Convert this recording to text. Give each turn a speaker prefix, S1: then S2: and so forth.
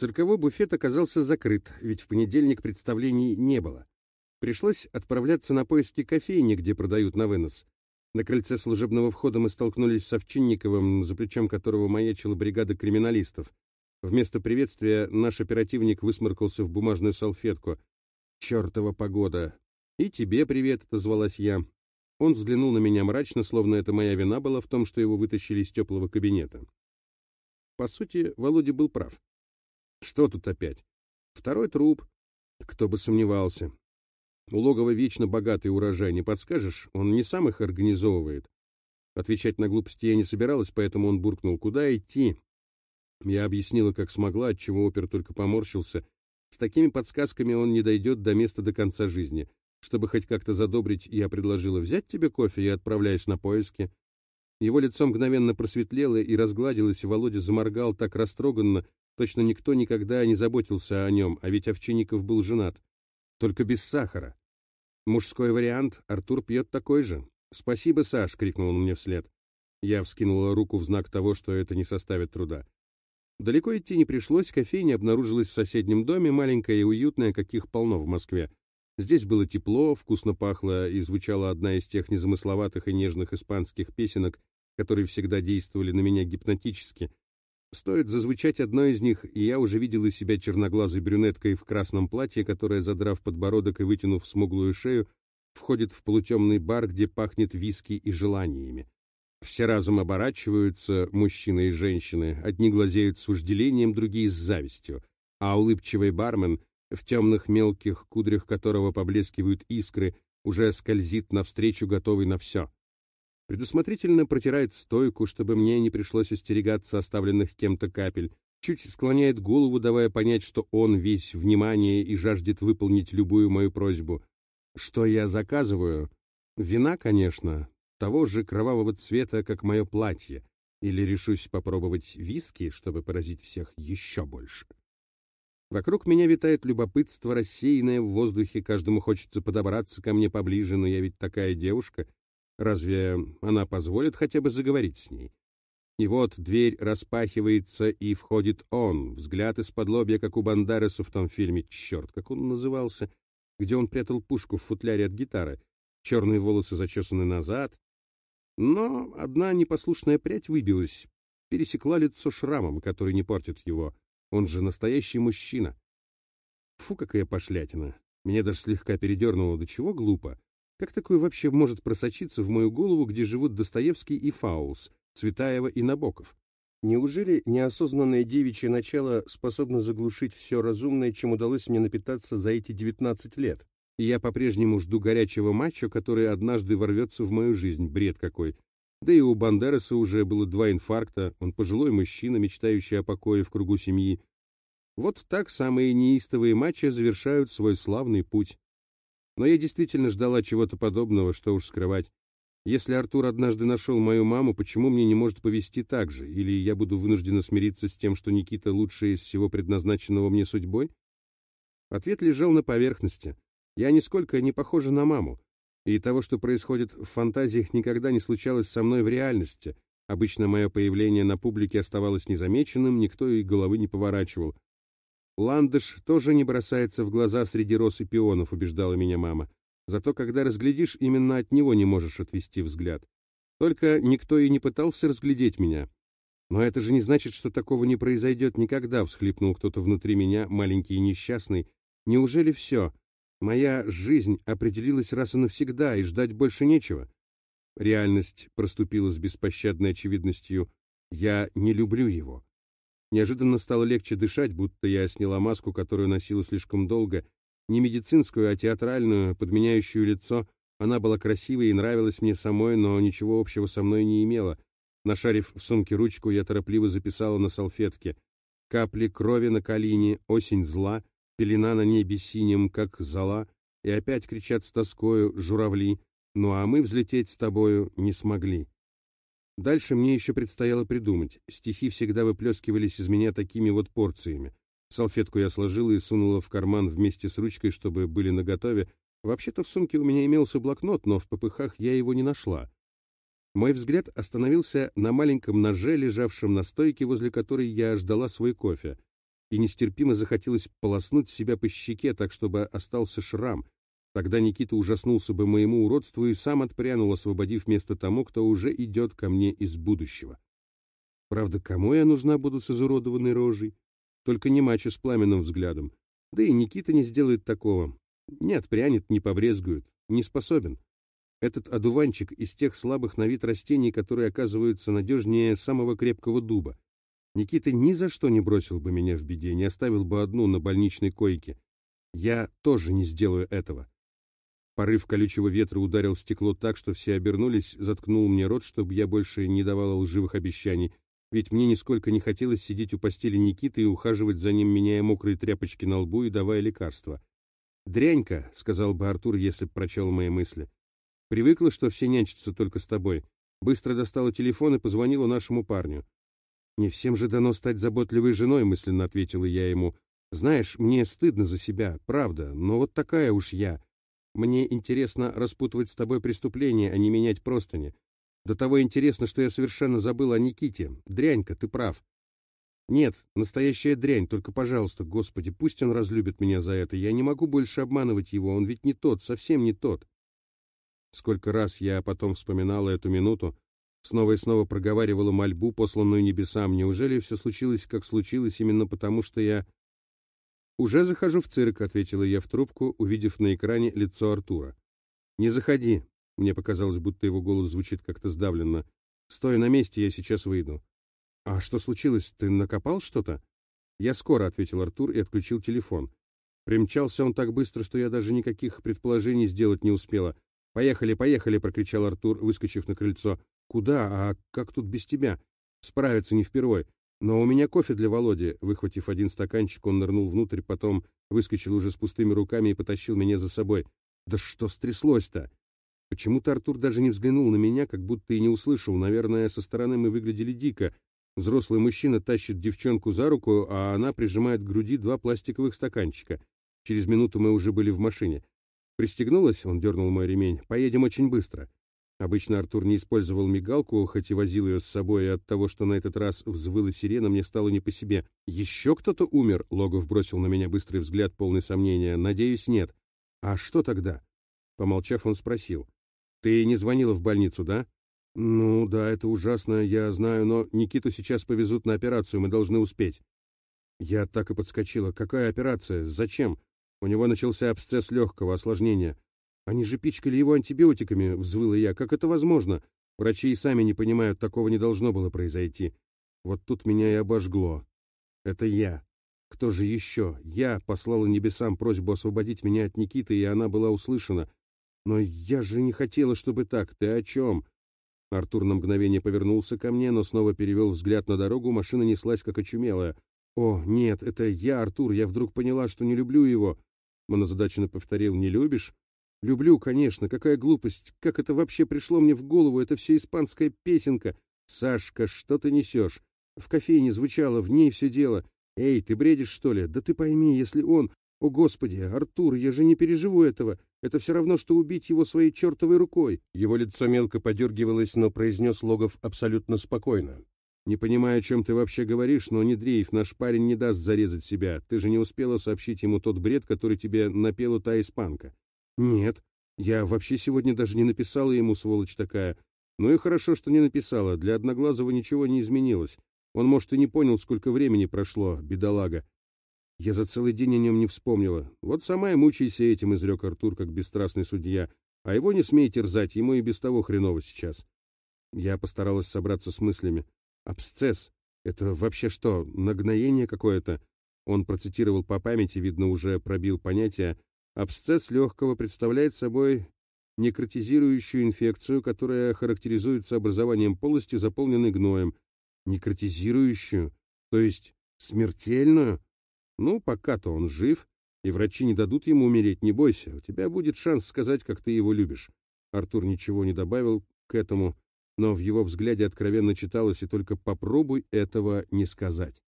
S1: Цирковой буфет оказался закрыт, ведь в понедельник представлений не было. Пришлось отправляться на поиски кофейни, где продают на вынос. На крыльце служебного входа мы столкнулись с Овчинниковым, за плечом которого маячила бригада криминалистов. Вместо приветствия наш оперативник высморкался в бумажную салфетку. «Чертова погода!» «И тебе привет», — отозвалась я. Он взглянул на меня мрачно, словно это моя вина была в том, что его вытащили из теплого кабинета. По сути, Володя был прав. Что тут опять? Второй труп. Кто бы сомневался. У логова вечно богатый урожай, не подскажешь? Он не сам их организовывает. Отвечать на глупости я не собиралась, поэтому он буркнул. Куда идти? Я объяснила, как смогла, отчего опер только поморщился. С такими подсказками он не дойдет до места до конца жизни. Чтобы хоть как-то задобрить, я предложила взять тебе кофе и отправляюсь на поиски. Его лицо мгновенно просветлело и разгладилось, и Володя заморгал так растроганно, точно никто никогда не заботился о нем, а ведь Овчинников был женат. Только без сахара. Мужской вариант, Артур пьет такой же. «Спасибо, Саш!» — крикнул он мне вслед. Я вскинула руку в знак того, что это не составит труда. Далеко идти не пришлось, кофейня обнаружилась в соседнем доме, маленькая и уютная, каких полно в Москве. Здесь было тепло, вкусно пахло, и звучала одна из тех незамысловатых и нежных испанских песенок, которые всегда действовали на меня гипнотически. Стоит зазвучать одной из них, и я уже видела себя черноглазой брюнеткой в красном платье, которая, задрав подбородок и вытянув смуглую шею, входит в полутемный бар, где пахнет виски и желаниями. Все разом оборачиваются, мужчины и женщины, одни глазеют с вожделением, другие с завистью, а улыбчивый бармен, в темных мелких кудрях которого поблескивают искры, уже скользит навстречу, готовый на все. Предусмотрительно протирает стойку, чтобы мне не пришлось остерегаться оставленных кем-то капель, чуть склоняет голову, давая понять, что он весь внимание и жаждет выполнить любую мою просьбу. Что я заказываю? Вина, конечно, того же кровавого цвета, как мое платье, или решусь попробовать виски, чтобы поразить всех еще больше. Вокруг меня витает любопытство, рассеянное в воздухе, каждому хочется подобраться ко мне поближе, но я ведь такая девушка. Разве она позволит хотя бы заговорить с ней? И вот дверь распахивается, и входит он, взгляд из-под лобья, как у Бандараса в том фильме, черт, как он назывался, где он прятал пушку в футляре от гитары, черные волосы зачесаны назад, но одна непослушная прядь выбилась, пересекла лицо шрамом, который не портит его. Он же настоящий мужчина. Фу, какая пошлятина. Меня даже слегка передернуло. До чего глупо. Как такое вообще может просочиться в мою голову, где живут Достоевский и Фаулс, Цветаева и Набоков? Неужели неосознанное девичье начало способно заглушить все разумное, чем удалось мне напитаться за эти 19 лет? и я по-прежнему жду горячего матча, который однажды ворвется в мою жизнь. Бред какой. Да и у Бандераса уже было два инфаркта, он пожилой мужчина, мечтающий о покое в кругу семьи. Вот так самые неистовые матчи завершают свой славный путь. Но я действительно ждала чего-то подобного, что уж скрывать. Если Артур однажды нашел мою маму, почему мне не может повести так же? Или я буду вынуждена смириться с тем, что Никита лучший из всего предназначенного мне судьбой? Ответ лежал на поверхности. Я нисколько не похожа на маму, и того, что происходит в фантазиях, никогда не случалось со мной в реальности. Обычно мое появление на публике оставалось незамеченным, никто и головы не поворачивал. «Ландыш тоже не бросается в глаза среди роз и пионов», — убеждала меня мама. «Зато когда разглядишь, именно от него не можешь отвести взгляд. Только никто и не пытался разглядеть меня». «Но это же не значит, что такого не произойдет никогда», — всхлипнул кто-то внутри меня, маленький и несчастный. «Неужели все? Моя жизнь определилась раз и навсегда, и ждать больше нечего. Реальность проступила с беспощадной очевидностью. Я не люблю его. Неожиданно стало легче дышать, будто я сняла маску, которую носила слишком долго. Не медицинскую, а театральную, подменяющую лицо. Она была красивой и нравилась мне самой, но ничего общего со мной не имела. Нашарив в сумке ручку, я торопливо записала на салфетке. Капли крови на калине, осень зла, пелена на небе синим, как зола, и опять кричат с тоскою журавли, ну а мы взлететь с тобою не смогли. Дальше мне еще предстояло придумать. Стихи всегда выплескивались из меня такими вот порциями. Салфетку я сложила и сунула в карман вместе с ручкой, чтобы были наготове. Вообще-то в сумке у меня имелся блокнот, но в попыхах я его не нашла. Мой взгляд остановился на маленьком ноже, лежавшем на стойке, возле которой я ждала свой кофе. и нестерпимо захотелось полоснуть себя по щеке, так чтобы остался шрам. Тогда Никита ужаснулся бы моему уродству и сам отпрянул, освободив место тому, кто уже идет ко мне из будущего. Правда, кому я нужна буду с изуродованной рожей? Только не мачо с пламенным взглядом. Да и Никита не сделает такого. Не отпрянет, не побрезгует. Не способен. Этот одуванчик из тех слабых на вид растений, которые оказываются надежнее самого крепкого дуба. Никита ни за что не бросил бы меня в беде, не оставил бы одну на больничной койке. Я тоже не сделаю этого. Порыв колючего ветра ударил в стекло так, что все обернулись, заткнул мне рот, чтобы я больше не давала лживых обещаний, ведь мне нисколько не хотелось сидеть у постели Никиты и ухаживать за ним, меняя мокрые тряпочки на лбу и давая лекарства. «Дрянька», — сказал бы Артур, если б прочел мои мысли. «Привыкла, что все нянчатся только с тобой. Быстро достала телефон и позвонила нашему парню. «Не всем же дано стать заботливой женой», — мысленно ответила я ему. «Знаешь, мне стыдно за себя, правда, но вот такая уж я. Мне интересно распутывать с тобой преступления, а не менять простыни. До того интересно, что я совершенно забыл о Никите. Дрянька, ты прав. Нет, настоящая дрянь, только, пожалуйста, Господи, пусть он разлюбит меня за это. Я не могу больше обманывать его, он ведь не тот, совсем не тот. Сколько раз я потом вспоминала эту минуту, снова и снова проговаривала мольбу, посланную небесам. Неужели все случилось, как случилось, именно потому, что я... «Уже захожу в цирк», — ответила я в трубку, увидев на экране лицо Артура. «Не заходи», — мне показалось, будто его голос звучит как-то сдавленно. «Стой на месте, я сейчас выйду». «А что случилось? Ты накопал что-то?» «Я скоро», — ответил Артур и отключил телефон. Примчался он так быстро, что я даже никаких предположений сделать не успела. «Поехали, поехали!» — прокричал Артур, выскочив на крыльцо. «Куда? А как тут без тебя? Справиться не впервой. Но у меня кофе для Володи». Выхватив один стаканчик, он нырнул внутрь, потом выскочил уже с пустыми руками и потащил меня за собой. «Да что стряслось-то?» Почему-то Артур даже не взглянул на меня, как будто и не услышал. Наверное, со стороны мы выглядели дико. Взрослый мужчина тащит девчонку за руку, а она прижимает к груди два пластиковых стаканчика. Через минуту мы уже были в машине. «Пристегнулась?» — он дернул мой ремень. «Поедем очень быстро». Обычно Артур не использовал мигалку, хоть и возил ее с собой, и от того, что на этот раз взвыла сирена, мне стало не по себе. «Еще кто-то умер?» — Логов бросил на меня быстрый взгляд, полный сомнения. «Надеюсь, нет». «А что тогда?» Помолчав, он спросил. «Ты не звонила в больницу, да?» «Ну, да, это ужасно, я знаю, но Никиту сейчас повезут на операцию, мы должны успеть». Я так и подскочила. «Какая операция? Зачем?» У него начался абсцесс легкого осложнения. Они же пичкали его антибиотиками, взвыла я. Как это возможно? Врачи и сами не понимают, такого не должно было произойти. Вот тут меня и обожгло. Это я. Кто же еще? Я послала небесам просьбу освободить меня от Никиты, и она была услышана. Но я же не хотела, чтобы так. Ты о чем? Артур на мгновение повернулся ко мне, но снова перевел взгляд на дорогу, машина неслась как очумелая. «О, нет, это я, Артур, я вдруг поняла, что не люблю его». Он повторил, «Не любишь?» Люблю, конечно, какая глупость. Как это вообще пришло мне в голову? Это все испанская песенка. Сашка, что ты несешь? В кофейне звучало, в ней все дело. Эй, ты бредишь, что ли? Да ты пойми, если он... О, Господи, Артур, я же не переживу этого. Это все равно, что убить его своей чертовой рукой. Его лицо мелко подергивалось, но произнес Логов абсолютно спокойно. «Не понимаю, о чем ты вообще говоришь, но не дрейф, наш парень не даст зарезать себя. Ты же не успела сообщить ему тот бред, который тебе напела та испанка. «Нет, я вообще сегодня даже не написала ему, сволочь такая. Ну и хорошо, что не написала, для Одноглазого ничего не изменилось. Он, может, и не понял, сколько времени прошло, бедолага. Я за целый день о нем не вспомнила. Вот сама и мучайся этим, изрек Артур, как бесстрастный судья. А его не смей терзать, ему и без того хреново сейчас. Я постаралась собраться с мыслями. Абсцесс. Это вообще что, нагноение какое-то? Он процитировал по памяти, видно, уже пробил понятие, Абсцесс легкого представляет собой некротизирующую инфекцию, которая характеризуется образованием полости, заполненной гноем. Некротизирующую? То есть смертельную? Ну, пока-то он жив, и врачи не дадут ему умереть, не бойся, у тебя будет шанс сказать, как ты его любишь. Артур ничего не добавил к этому, но в его взгляде откровенно читалось, и только попробуй этого не сказать.